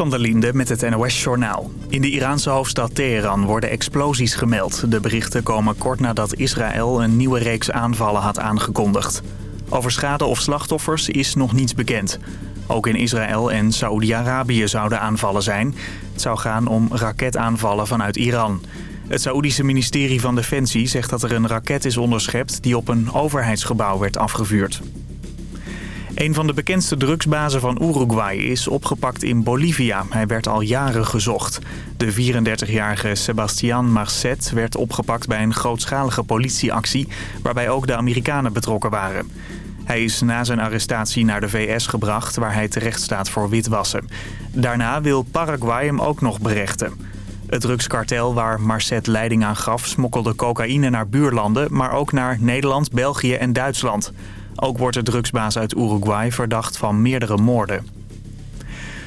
van der Linde met het NOS-journaal. In de Iraanse hoofdstad Teheran worden explosies gemeld. De berichten komen kort nadat Israël een nieuwe reeks aanvallen had aangekondigd. Over schade of slachtoffers is nog niets bekend. Ook in Israël en Saoedi-Arabië zouden aanvallen zijn. Het zou gaan om raketaanvallen vanuit Iran. Het Saoedische ministerie van Defensie zegt dat er een raket is onderschept... die op een overheidsgebouw werd afgevuurd. Een van de bekendste drugsbazen van Uruguay is opgepakt in Bolivia. Hij werd al jaren gezocht. De 34-jarige Sebastian Marcet werd opgepakt bij een grootschalige politieactie... waarbij ook de Amerikanen betrokken waren. Hij is na zijn arrestatie naar de VS gebracht waar hij terecht staat voor witwassen. Daarna wil Paraguay hem ook nog berechten. Het drugskartel waar Marcet leiding aan gaf smokkelde cocaïne naar buurlanden... maar ook naar Nederland, België en Duitsland... Ook wordt de drugsbaas uit Uruguay verdacht van meerdere moorden.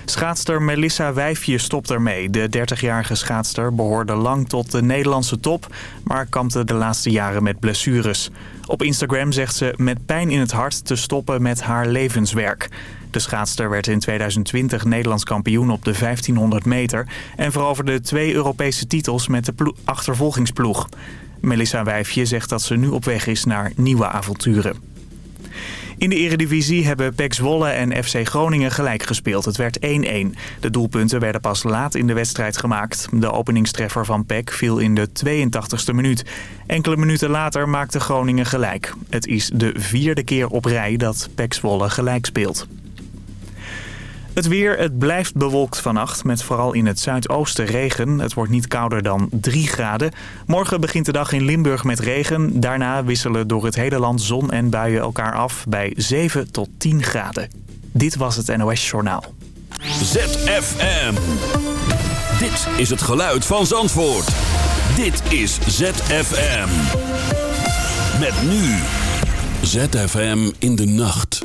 Schaatster Melissa Wijfje stopt ermee. De 30-jarige schaatster behoorde lang tot de Nederlandse top... maar kampte de laatste jaren met blessures. Op Instagram zegt ze met pijn in het hart te stoppen met haar levenswerk. De schaatster werd in 2020 Nederlands kampioen op de 1500 meter... en veroverde twee Europese titels met de achtervolgingsploeg. Melissa Wijfje zegt dat ze nu op weg is naar nieuwe avonturen. In de eredivisie hebben PEC Zwolle en FC Groningen gelijk gespeeld. Het werd 1-1. De doelpunten werden pas laat in de wedstrijd gemaakt. De openingstreffer van PEC viel in de 82e minuut. Enkele minuten later maakte Groningen gelijk. Het is de vierde keer op rij dat PEC Zwolle gelijk speelt. Het weer, het blijft bewolkt vannacht met vooral in het zuidoosten regen. Het wordt niet kouder dan 3 graden. Morgen begint de dag in Limburg met regen. Daarna wisselen door het hele land zon en buien elkaar af bij 7 tot 10 graden. Dit was het NOS Journaal. ZFM. Dit is het geluid van Zandvoort. Dit is ZFM. Met nu. ZFM in de nacht.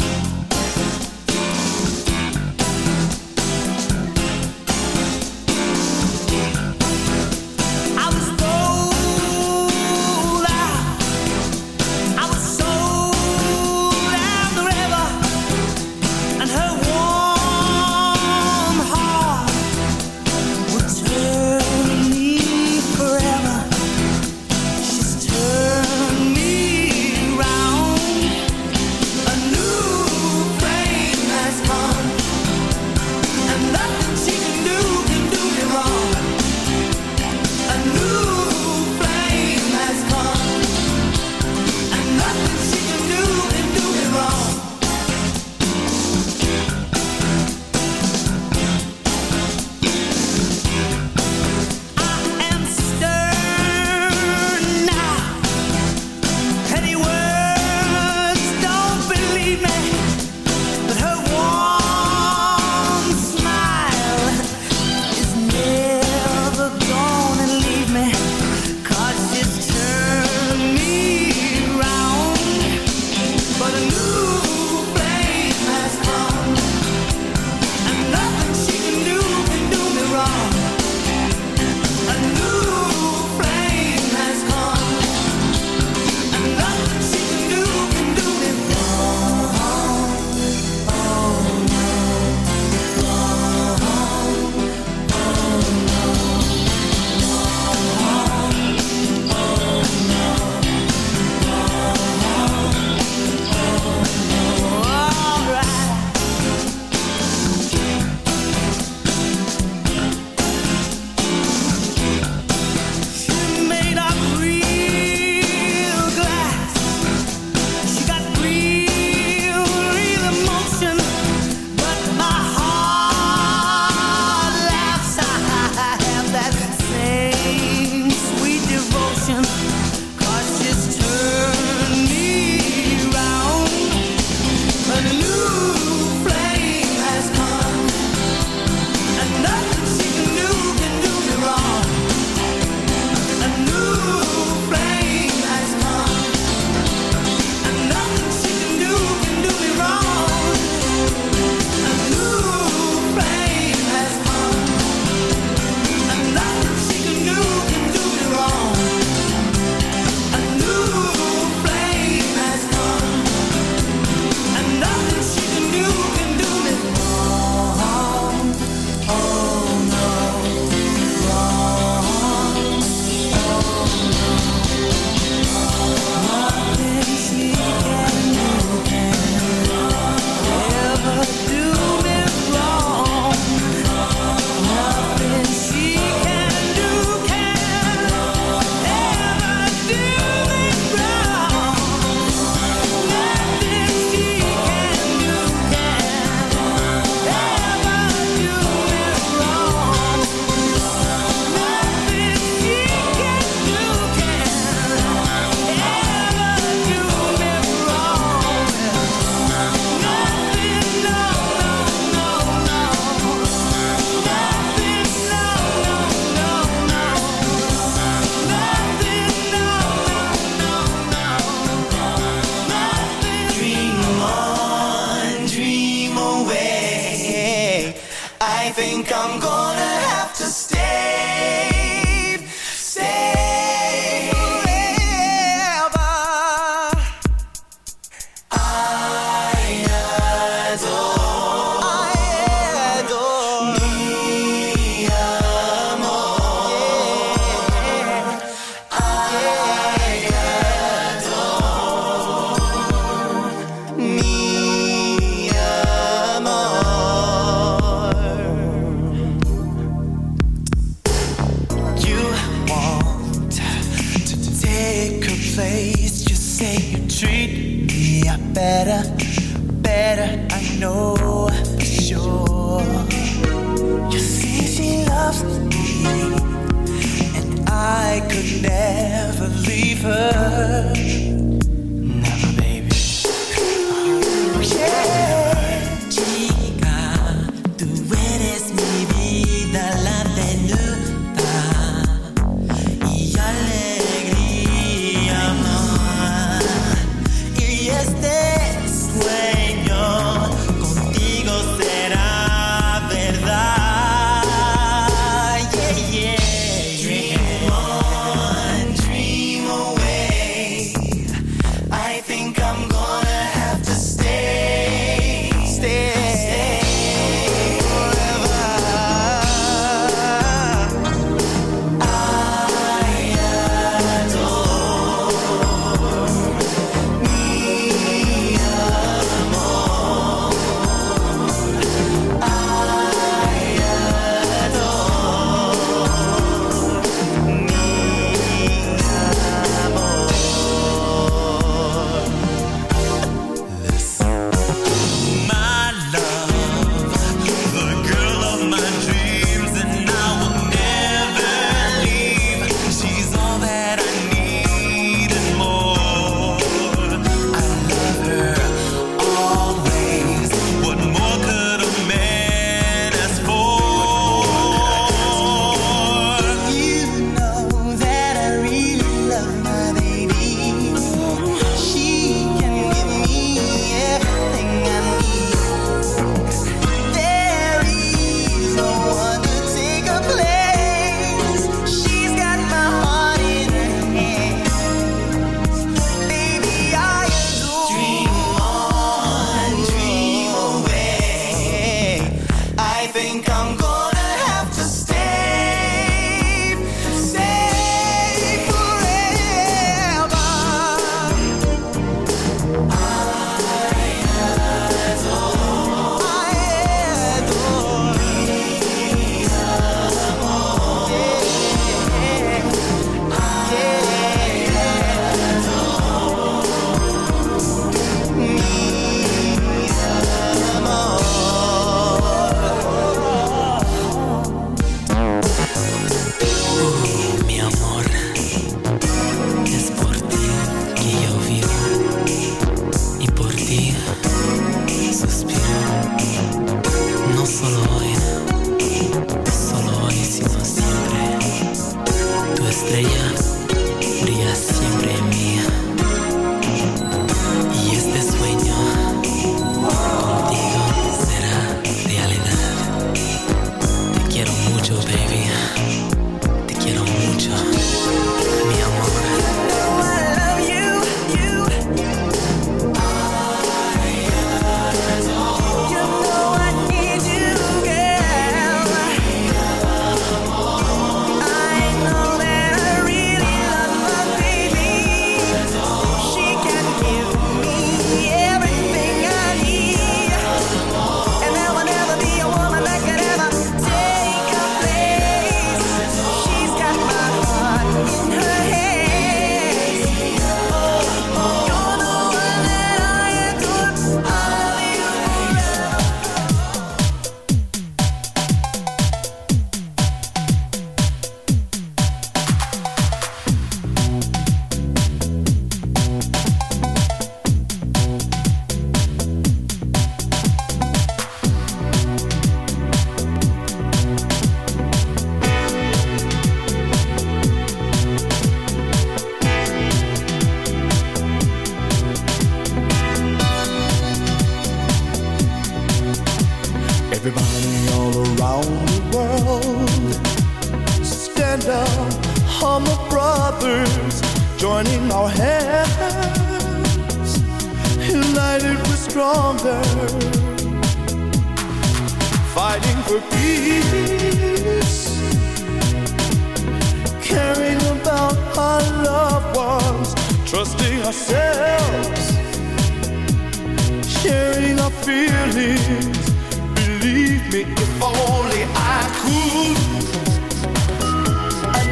only I could,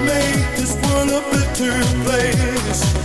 make this world a better place.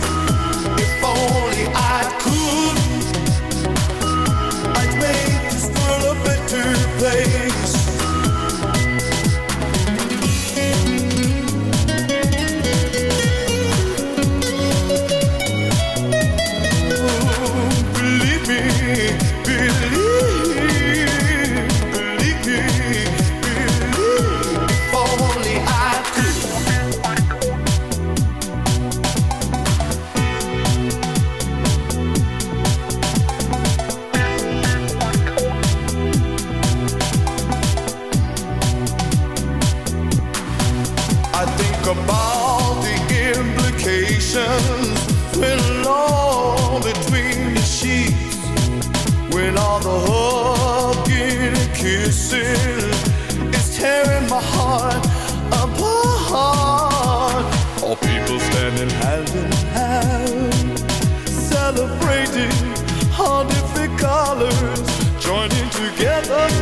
still is tearing my heart apart. All people standing hand in hand, celebrating all different colors, joining together.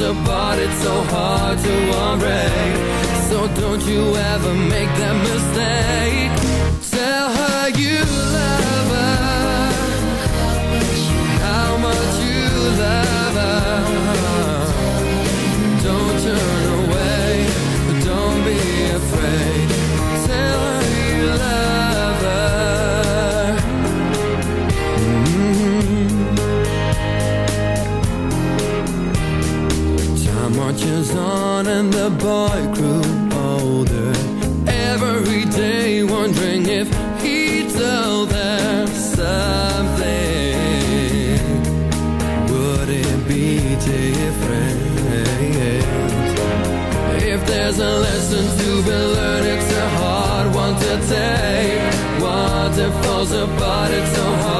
apart, it's so hard to unbreak. So don't you ever make every day wondering if he's out there someday would it be to if there's a lesson to falls apart, it's so hard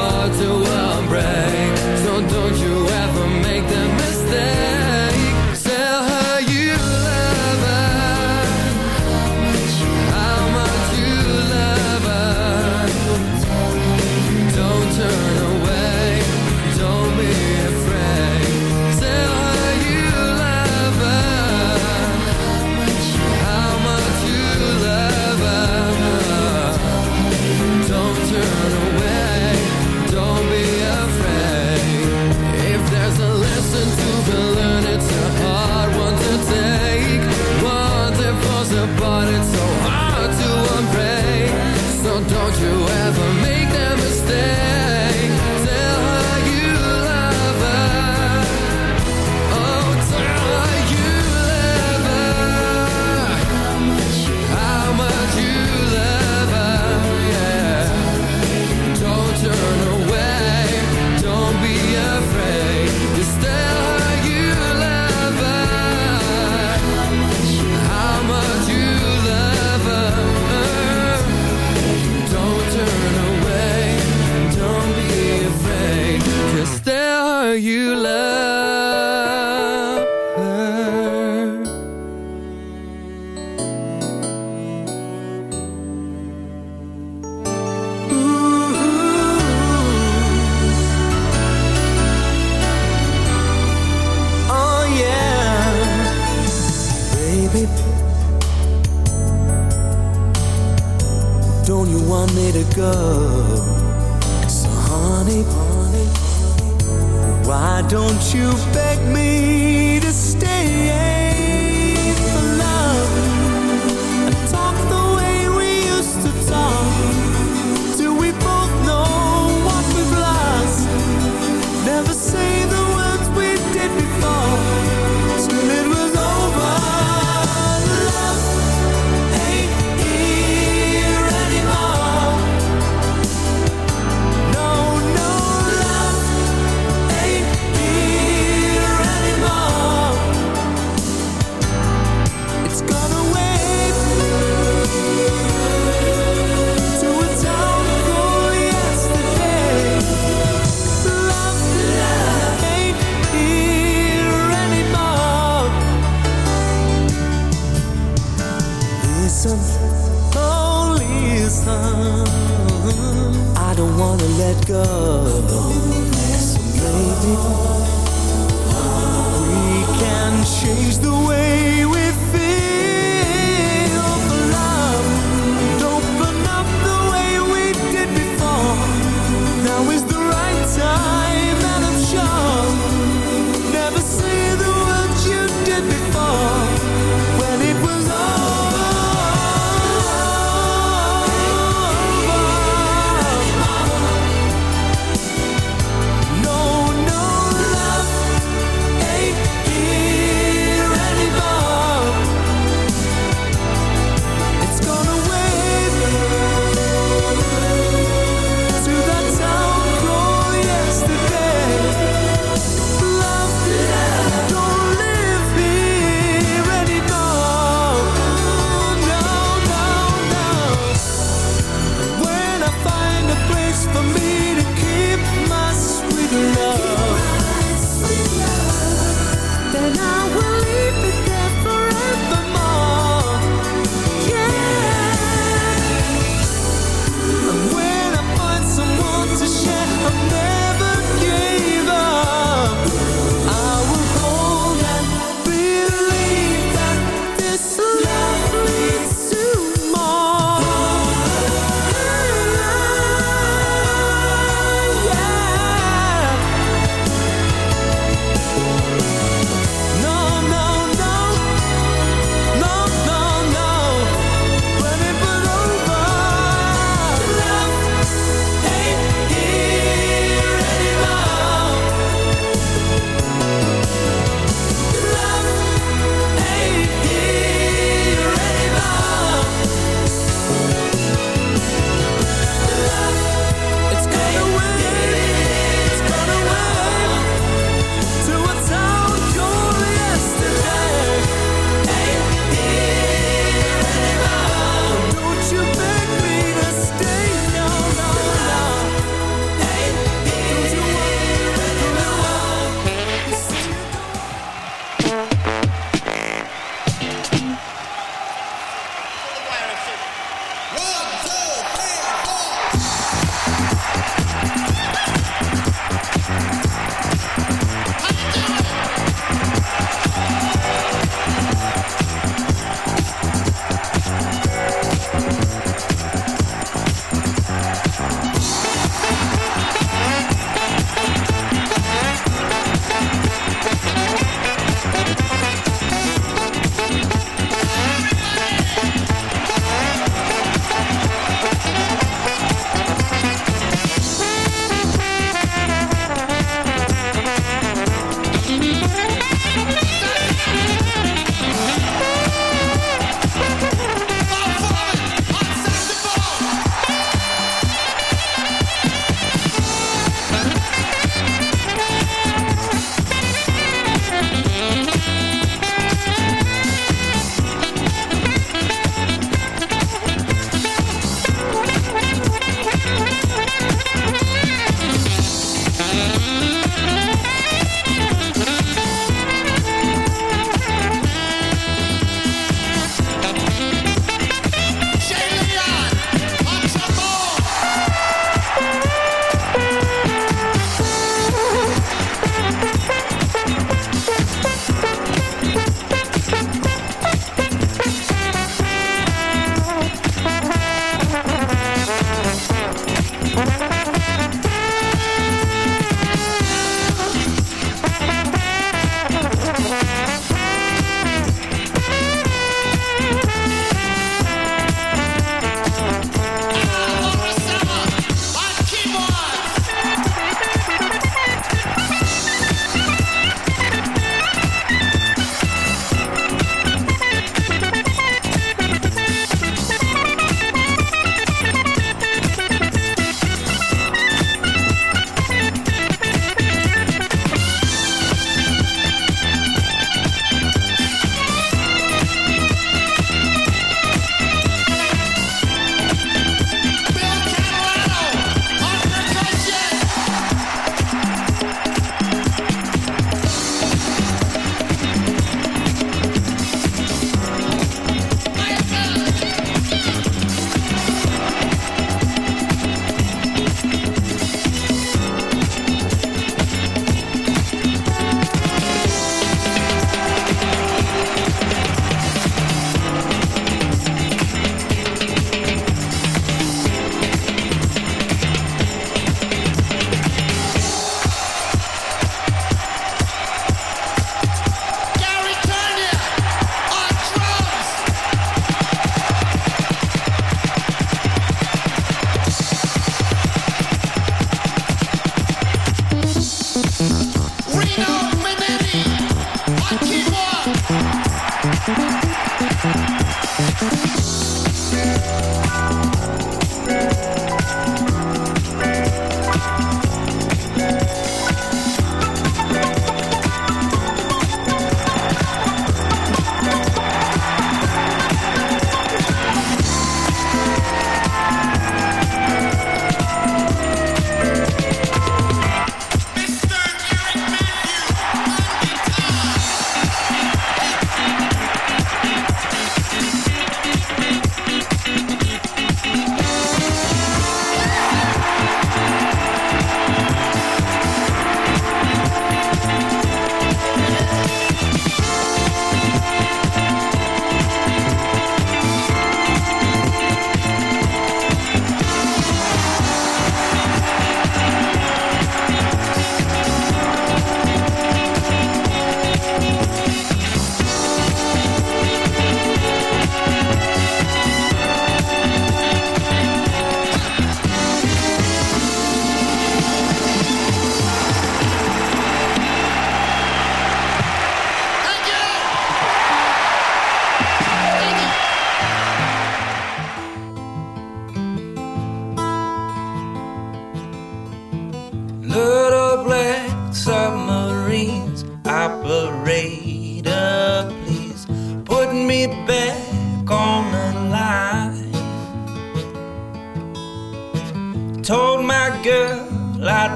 known you want me to go. So, honey, why don't you beg me to stay? So maybe we can change the way we.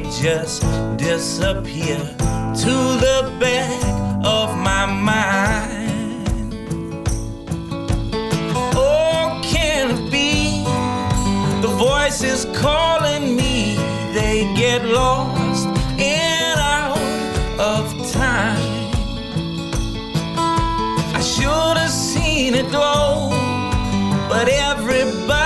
just disappear to the back of my mind. Oh, can it be the voice is calling me? They get lost and out of time. I should have seen it glow, but everybody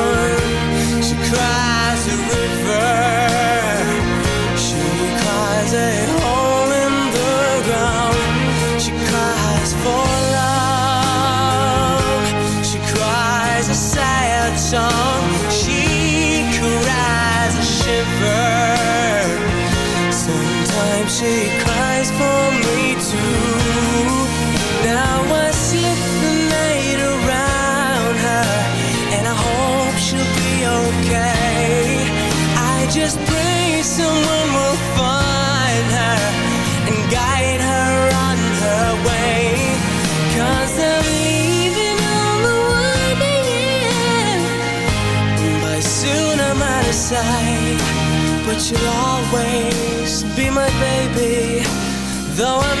Though I'm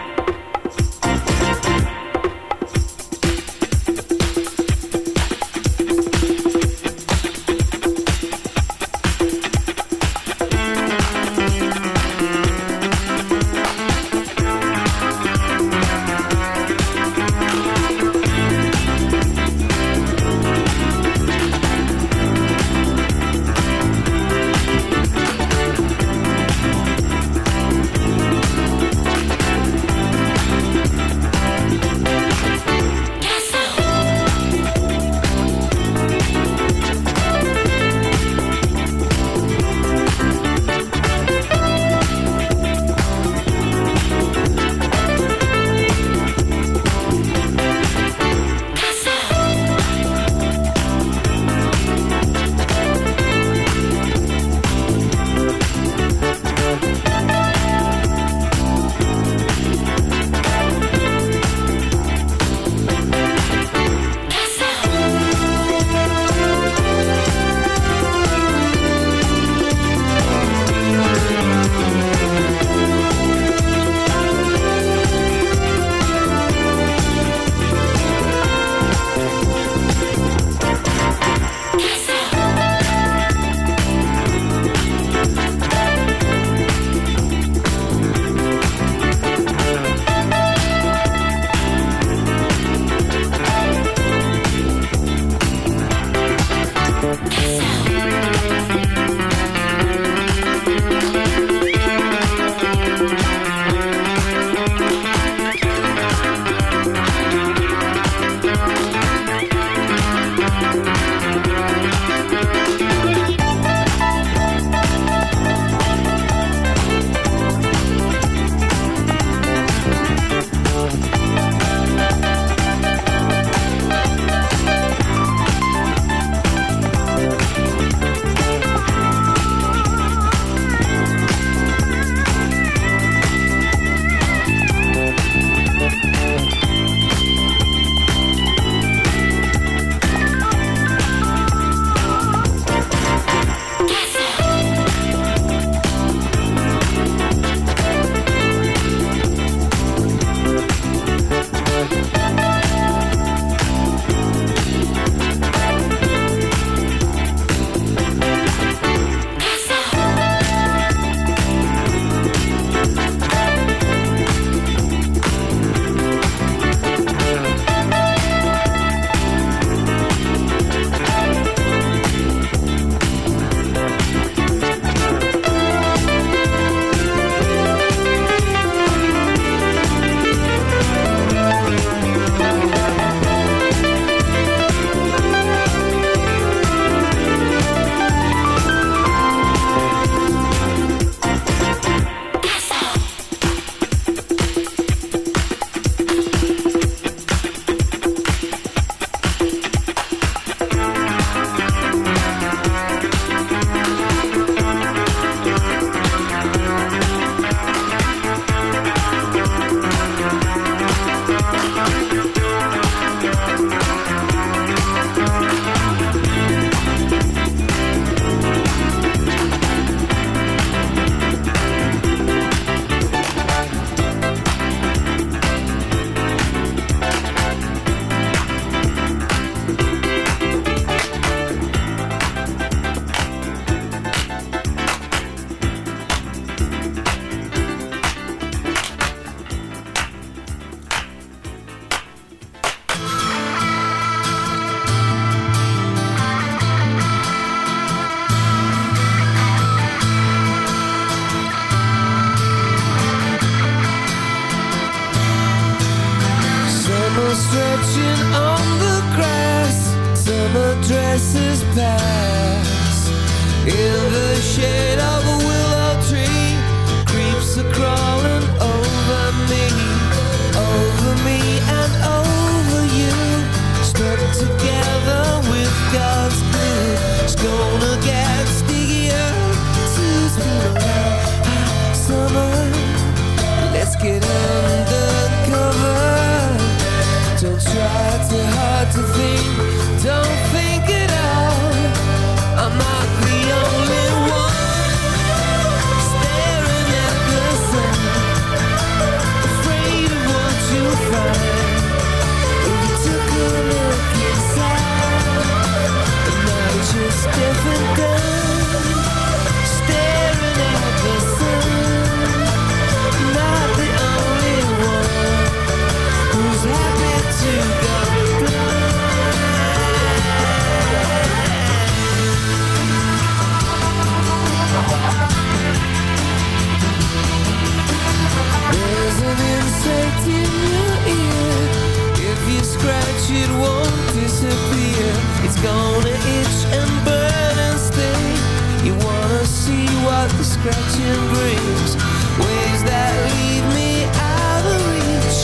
scratching brings waves that leave me out of reach.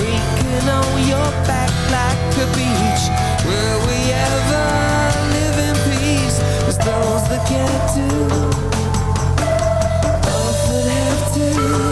Breaking on your back like a beach. Will we ever live in peace? Cause those that can't do, both would have to.